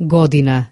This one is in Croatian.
godina.